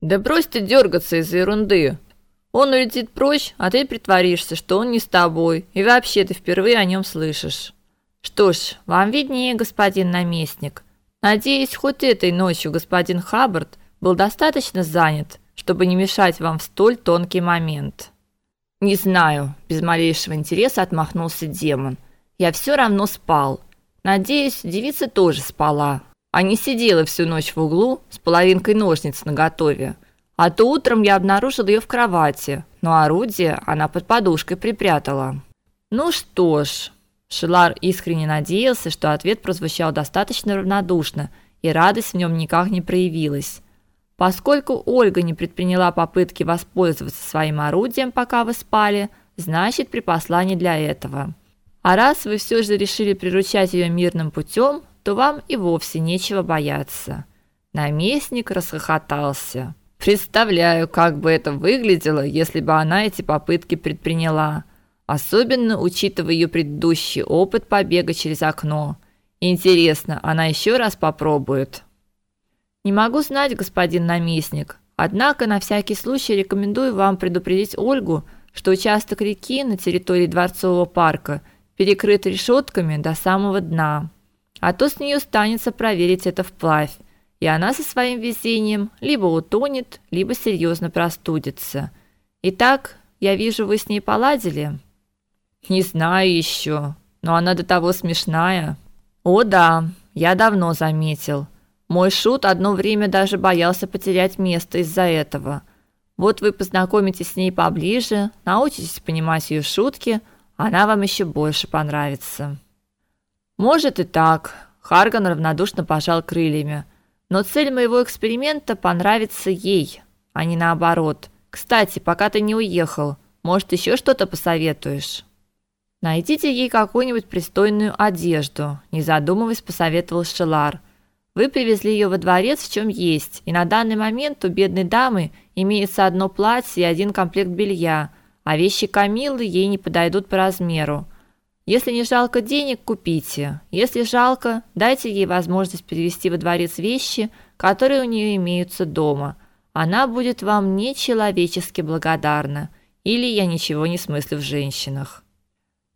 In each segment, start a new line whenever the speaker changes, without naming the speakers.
Да брось ты дергаться из-за ерунды. Он улетит прочь, а ты притворишься, что он не с тобой, и вообще ты впервые о нем слышишь. Что ж, вам виднее, господин наместник. Надеюсь, хоть этой ночью господин Хаббард был достаточно занят, чтобы не мешать вам в столь тонкий момент. Не знаю, без малейшего интереса отмахнулся демон. Я все равно спал. Надеюсь, девица тоже спала, а не сидела всю ночь в углу с половинкой ножниц наготове. А то утром я обнаружил ее в кровати, но орудие она под подушкой припрятала. Ну что ж, Шилар искренне надеялся, что ответ прозвучал достаточно равнодушно, и радость в нем никак не проявилась. Поскольку Ольга не предприняла попытки воспользоваться своим орудием, пока вы спали, значит, припасла не для этого. А раз вы все же решили приручать ее мирным путем, то вам и вовсе нечего бояться. Наместник расхохотался. Представляю, как бы это выглядело, если бы она эти попытки предприняла, особенно учитывая ее предыдущий опыт побега через окно. Интересно, она еще раз попробует? Не могу знать, господин наместник. Однако на всякий случай рекомендую вам предупредить Ольгу, что участок реки на территории дворцового парка перекрыт решетками до самого дна. А то с нее станется проверить это вплавь, и она со своим везением либо утонет, либо серьезно простудится. Итак, я вижу, вы с ней поладили. Не знаю еще, но она до того смешная. О да, я давно заметил. Мой шут одно время даже боялся потерять место из-за этого. Вот вы познакомитесь с ней поближе, научитесь понимать ее шутки, она вам еще больше понравится. Может и так. Харган равнодушно пожал крыльями. Но цель моего эксперимента понравится ей, а не наоборот. Кстати, пока ты не уехал, может, еще что-то посоветуешь? Найдите ей какую-нибудь пристойную одежду, не задумываясь, посоветовал Шелар. Вы привезли ее во дворец в чем есть, и на данный момент у бедной дамы имеется одно платье и один комплект белья, а вещи Камиллы ей не подойдут по размеру. Если не жалко денег, купите. Если жалко, дайте ей возможность перевести во дворец вещи, которые у нее имеются дома. Она будет вам нечеловечески благодарна. Или я ничего не смыслю в женщинах.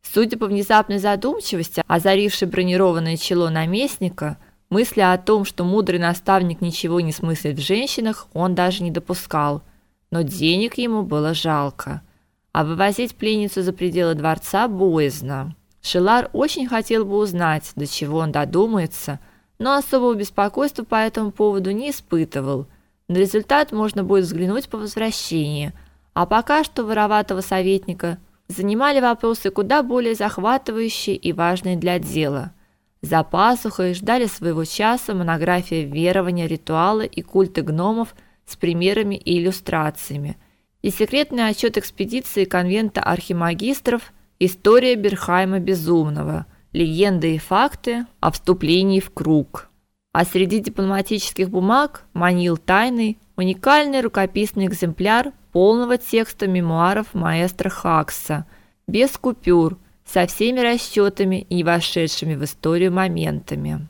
Судя по внезапной задумчивости, озарившей бронированное чело наместника, Мысли о том, что мудрый наставник ничего не смыслит в женщинах, он даже не допускал. Но денег ему было жалко. А вывозить пленницу за пределы дворца боязно. Шилар очень хотел бы узнать, до чего он додумается, но особого беспокойства по этому поводу не испытывал. На результат можно будет взглянуть по возвращении. А пока что вороватого советника занимали вопросы куда более захватывающие и важные для дела – за пасухой ждали своего часа монография верования, ритуалы и культы гномов с примерами и иллюстрациями, и секретный отчет экспедиции конвента архимагистров История Берхайма Безумного, легенды и факты о вступлении в круг. А среди дипломатических бумаг манил тайный, уникальный рукописный экземпляр полного текста мемуаров маэстро Хакса, без купюр, со всеми расчетами и вошедшими в историю моментами.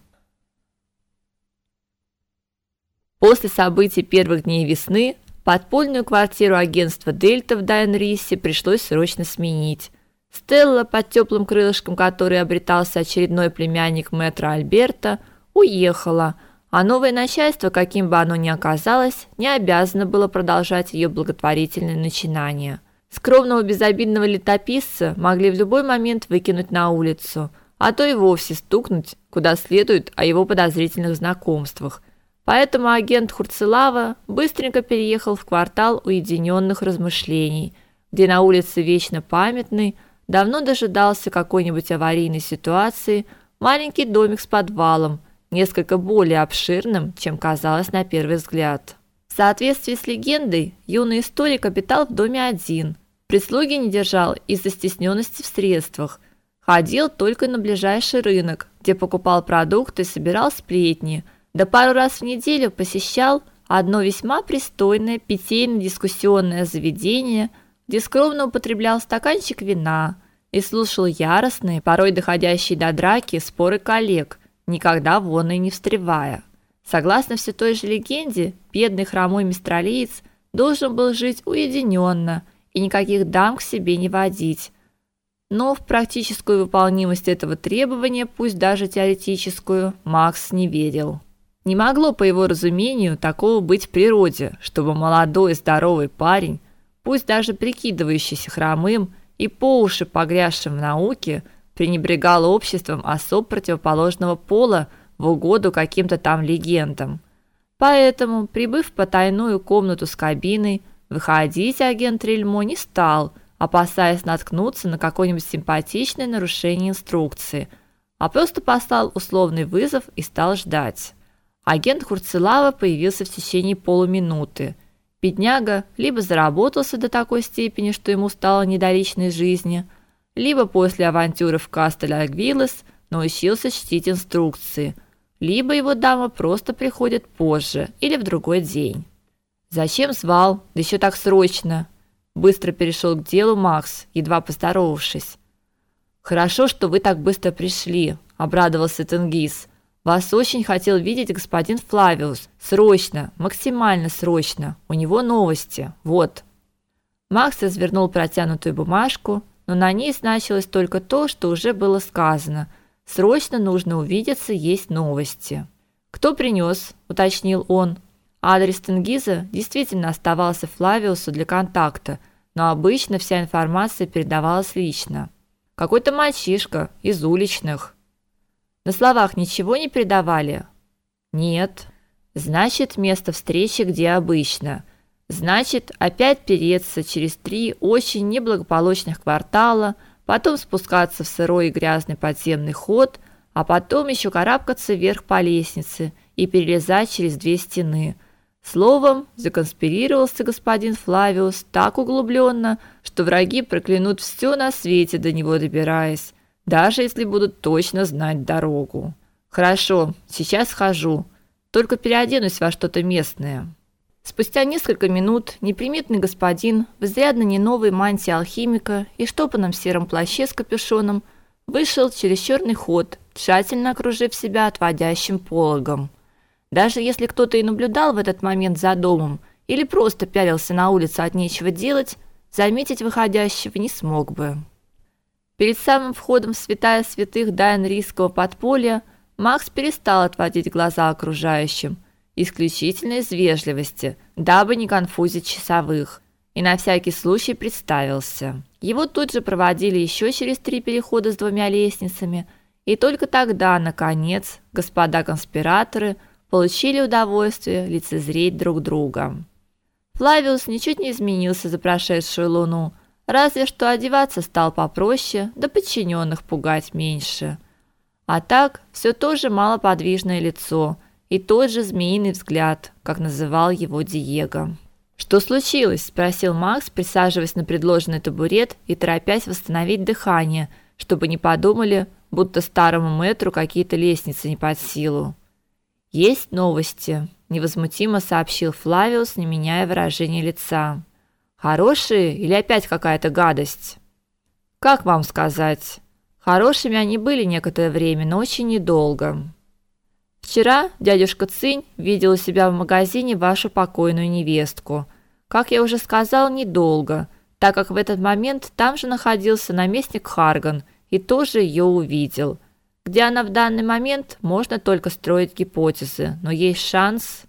После событий первых дней весны подпольную квартиру агентства Дельта в Дайнрисе пришлось срочно сменить. Стелла, под теплым крылышком которой обретался очередной племянник мэтра Альберта, уехала, а новое начальство, каким бы оно ни оказалось, не обязано было продолжать ее благотворительное начинание – Скромного безобидного летописца могли в любой момент выкинуть на улицу, а то и вовсе стукнуть куда следует о его подозрительных знакомствах. Поэтому агент Хурцелава быстренько переехал в квартал уединенных размышлений, где на улице Вечно Памятный давно дожидался какой-нибудь аварийной ситуации маленький домик с подвалом, несколько более обширным, чем казалось на первый взгляд. В соответствии с легендой, юный историк обитал в доме один – Прислуги не держал из-за стесненности в средствах. Ходил только на ближайший рынок, где покупал продукты, собирал сплетни. Да пару раз в неделю посещал одно весьма пристойное питейно-дискуссионное заведение, где скромно употреблял стаканчик вина и слушал яростные, порой доходящие до драки, споры коллег, никогда вон и не встревая. Согласно все той же легенде, бедный хромой мистралиец должен был жить уединенно и никаких дам к себе не водить. Но в практическую выполнимость этого требования, пусть даже теоретическую, Макс не верил. Не могло, по его разумению, такого быть в природе, чтобы молодой здоровый парень, пусть даже прикидывающийся хромым и по уши погрязшим в науке, пренебрегал обществом особ противоположного пола в угоду каким-то там легендам. Поэтому, прибыв в потайную комнату с кабиной, выходить агент Рельмо не стал, опасаясь наткнуться на какое-нибудь симпатичное нарушение инструкции, а просто послал условный вызов и стал ждать. Агент Хурцелава появился в течение полуминуты. Бедняга либо заработался до такой степени, что ему стало не до личной жизни, либо после авантюры в Кастель-Агвилес научился чтить инструкции, либо его дама просто приходит позже или в другой день. Зачем звал? Да еще так срочно. Быстро перешел к делу Макс, едва поздоровавшись. Хорошо, что вы так быстро пришли, обрадовался Тенгиз. Вас очень хотел видеть господин Флавиус. Срочно, максимально срочно. У него новости. Вот. Макс развернул протянутую бумажку, но на ней значилось только то, что уже было сказано. Срочно нужно увидеться, есть новости. Кто принес? уточнил он. Адрес Тенгиза действительно оставался Флавиусу для контакта, но обычно вся информация передавалась лично. Какой-то мальчишка из уличных. На словах ничего не передавали? Нет. Значит, место встречи где обычно. Значит, опять переться через три очень неблагополучных квартала, потом спускаться в сырой и грязный подземный ход, а потом еще карабкаться вверх по лестнице и перелезать через две стены. Словом, законспирировался господин Флавиус так углубленно, что враги проклянут все на свете до него добираясь даже если будут точно знать дорогу. Хорошо, сейчас схожу. Только переоденусь во что-то местное. Спустя несколько минут неприметный господин в изрядно не новой мантии алхимика и штопанном сером плаще с капюшоном вышел через черный ход, тщательно окружив себя отводящим пологом. Даже если кто-то и наблюдал в этот момент за домом или просто пялился на улицу от нечего делать, заметить выходящего не смог бы. Перед самым входом в святая святых Дайнрийского подполья Макс перестал отводить глаза окружающим, исключительно из вежливости, дабы не конфузить часовых, и на всякий случай представился. Его тут же проводили еще через три перехода с двумя лестницами, и только тогда, наконец, господа конспираторы получили удовольствие лицезреть друг друга. Флавиус ничуть не изменился за прошедшую луну, Разве что одеваться стал попроще, да подчиненных пугать меньше. А так, все то же малоподвижное лицо и тот же змеиный взгляд, как называл его Диего. Что случилось? спросил Макс, присаживаясь на предложенный табурет и торопясь восстановить дыхание, чтобы не подумали, будто старому мэтру какие-то лестницы не под силу. Есть новости, невозмутимо сообщил Флавиус, не меняя выражения лица. Хорошие или опять какая-то гадость? Как вам сказать? Хорошими они были некоторое время, но очень недолго. Вчера дядюшка Цинь видел у себя в магазине вашу покойную невестку. Как я уже сказал, недолго, так как в этот момент там же находился наместник Харган и тоже ее увидел. Где она в данный момент, можно только строить гипотезы, но есть шанс.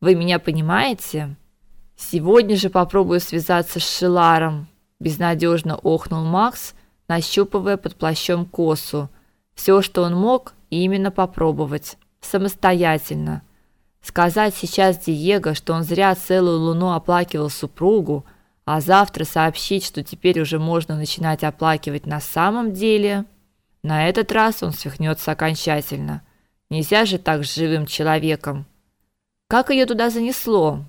Вы меня понимаете? Сегодня же попробую связаться с Шиларом, безнадежно охнул Макс, нащупывая под плащом косу. Все, что он мог, именно попробовать самостоятельно. Сказать сейчас Диего, что он зря целую луну оплакивал супругу, а завтра сообщить, что теперь уже можно начинать оплакивать на самом деле, на этот раз он свихнется окончательно. Нельзя же так с живым человеком. Как ее туда занесло?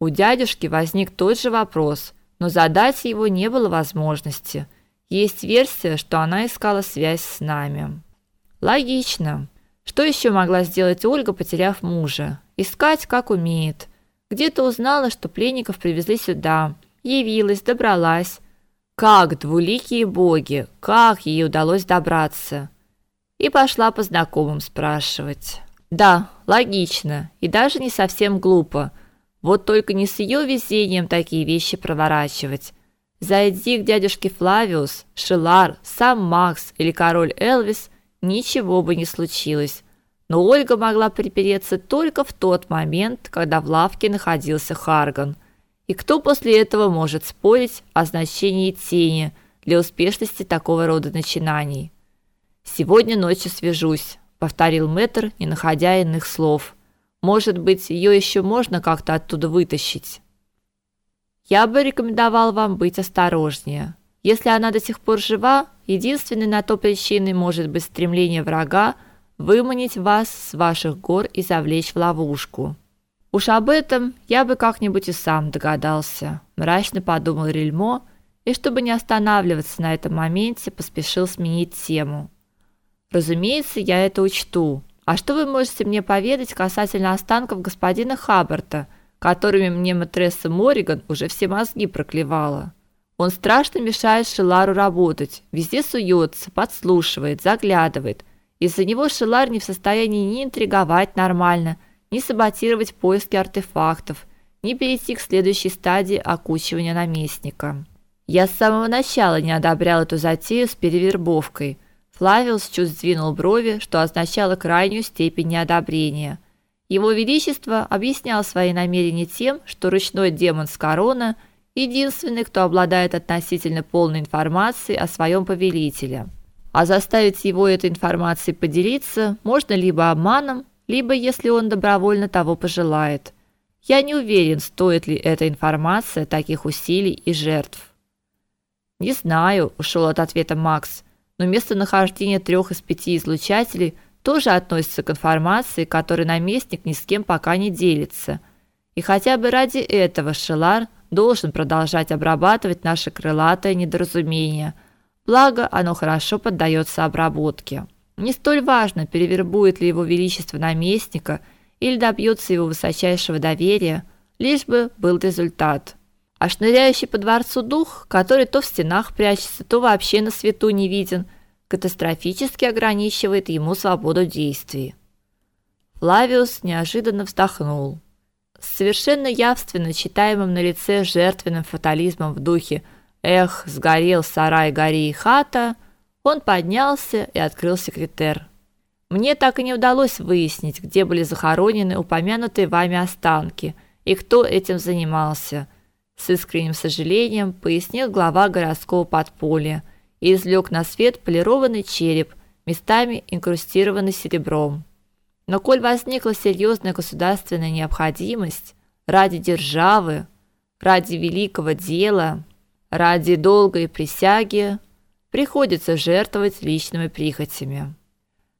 У дядюшки возник тот же вопрос, но задать его не было возможности. Есть версия, что она искала связь с нами. Логично. Что еще могла сделать Ольга, потеряв мужа? Искать, как умеет. Где-то узнала, что пленников привезли сюда. Явилась, добралась. Как двуликие боги, как ей удалось добраться? И пошла по знакомым спрашивать. Да, логично и даже не совсем глупо. Вот только не с ее везением такие вещи проворачивать. Зайди к дядюшке Флавиус, Шелар, сам Макс или король Элвис, ничего бы не случилось. Но Ольга могла припереться только в тот момент, когда в лавке находился Харган. И кто после этого может спорить о значении тени для успешности такого рода начинаний? Сегодня ночью свяжусь, повторил Мэтр, не находя иных слов. Может быть, ее еще можно как-то оттуда вытащить. Я бы рекомендовал вам быть осторожнее. Если она до сих пор жива, единственной на то причиной может быть стремление врага выманить вас с ваших гор и завлечь в ловушку. Уж об этом я бы как-нибудь и сам догадался, мрачно подумал Рельмо, и чтобы не останавливаться на этом моменте, поспешил сменить тему. Разумеется, я это учту. А что вы можете мне поведать касательно останков господина Хаббарта, которыми мне матресса Мориган уже все мозги проклевала? Он страшно мешает Шелару работать, везде суется, подслушивает, заглядывает. Из-за него Шелар не в состоянии ни интриговать нормально, ни саботировать поиски артефактов, ни перейти к следующей стадии окучивания наместника. Я с самого начала не одобрял эту затею с перевербовкой – Флавиус чуть сдвинул брови, что означало крайнюю степень неодобрения. Его величество объяснял свои намерения тем, что ручной демон с корона единственный, кто обладает относительно полной информацией о своем повелителе. А заставить его этой информацией поделиться можно либо обманом, либо если он добровольно того пожелает. Я не уверен, стоит ли эта информация таких усилий и жертв. Не знаю, ушел от ответа Макс но местонахождение трех из пяти излучателей тоже относится к информации, которой наместник ни с кем пока не делится. И хотя бы ради этого Шелар должен продолжать обрабатывать наше крылатое недоразумение. Благо, оно хорошо поддается обработке. Не столь важно, перевербует ли его величество наместника или добьется его высочайшего доверия, лишь бы был результат а шныряющий по дворцу дух, который то в стенах прячется, то вообще на свету не виден, катастрофически ограничивает ему свободу действий. Флавиус неожиданно вздохнул. С совершенно явственно читаемым на лице жертвенным фатализмом в духе «Эх, сгорел сарай, гори и хата», он поднялся и открыл секретер. Мне так и не удалось выяснить, где были захоронены упомянутые вами останки и кто этим занимался – с искренним сожалением пояснил глава городского подполья и извлек на свет полированный череп, местами инкрустированный серебром. Но коль возникла серьезная государственная необходимость ради державы, ради великого дела, ради долгой присяги, приходится жертвовать личными прихотями.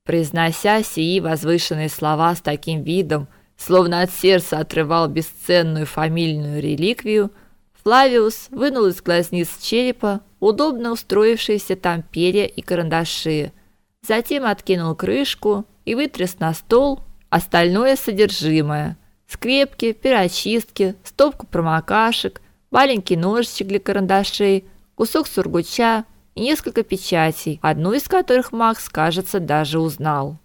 Произнося сии возвышенные слова с таким видом, словно от сердца отрывал бесценную фамильную реликвию – Флавиус вынул из глазниц черепа удобно устроившиеся там перья и карандаши, затем откинул крышку и вытряс на стол остальное содержимое: скрепки, перочистки, стопку промокашек, маленький ножичек для карандашей, кусок сургуча и несколько печатей, одну из которых Макс, кажется, даже узнал.